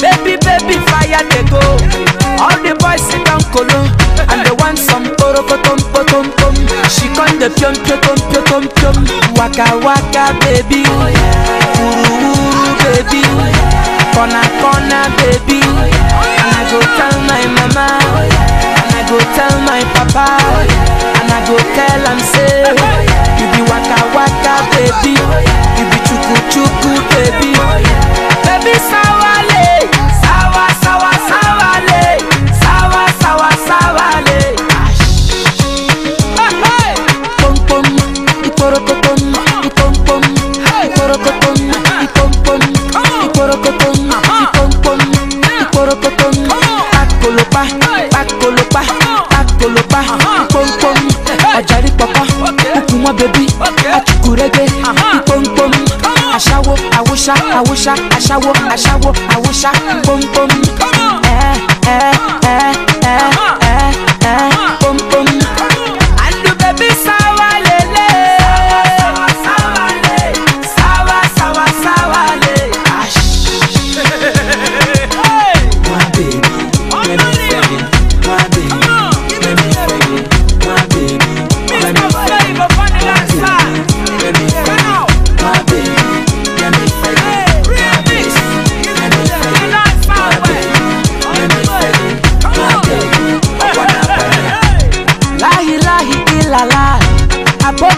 baby baby fire they go all the boys sit down kolo. And they want some orokotompotompom she con dey piom piotompiotompiom waka waka baby. Wuruwuru baby. Kona kona baby. And i go tell you be chuku chuku baby, baby sawale, sawa sawa sawale, sawa sawa sawale. Pom pom, iporokotom, ipom pom, iporokotom, ipom pom, iporokotom, ipom pom, iporokotom. Pakolopa, pakolopa, pakolopa, ipom pom. Ọ̀jàrí pọ̀pọ̀, ukumọ bèbí, achukurege, ipom pom. Aṣáwo, àwòṣá, àwòṣá, aṣáwo, aṣáwo, àwòṣá, pom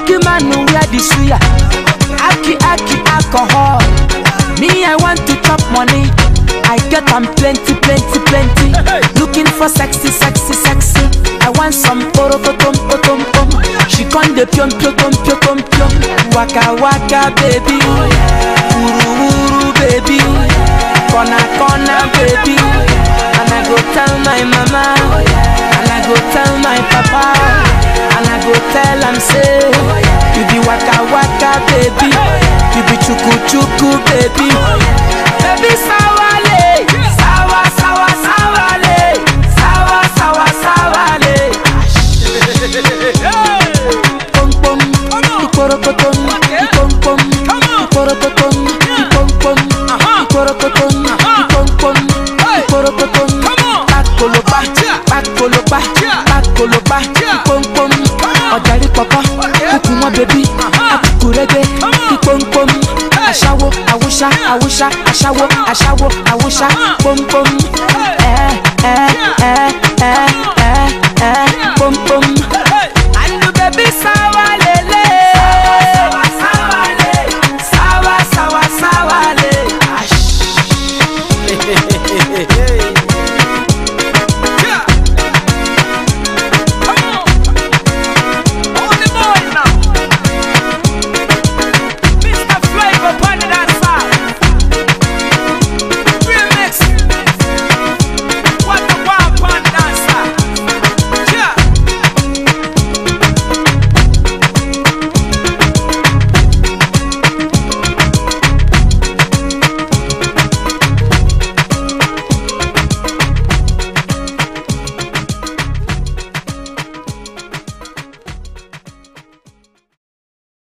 Aboki manu wear the suya. Aki aki alcohol. Me I want to chop money. I get am plenty plenty plenty. Looking for sexy sexy sexy. I want some porokotom potom pom She con the pium pium pium pium pium Waka waka baby. Uru uru baby. Corner corner baby. And I go tell my mama. And I go tell my papa tell am say You be waka waka baby. You be chuku chuku baby. Baby sawale Sawa sawa sawale Sawa sawa sawale. Pom pom Ikorokotom Ipom pom Ikorokotom Ipom pom Ikorokotom Ipom pom Ikorokotom. Pakolopa Pakolopa Pakolopa Ipom pom ọ̀jàrí pọ̀pọ̀ kúkú mọ́ bèbí àkùkù rẹ́gẹ́ kíkóńkóń. Aṣáwó àwúṣá àwúṣá aṣáwó aṣáwó àwúṣá pónpón ẹ ẹ ẹ ẹ ẹ pónpón.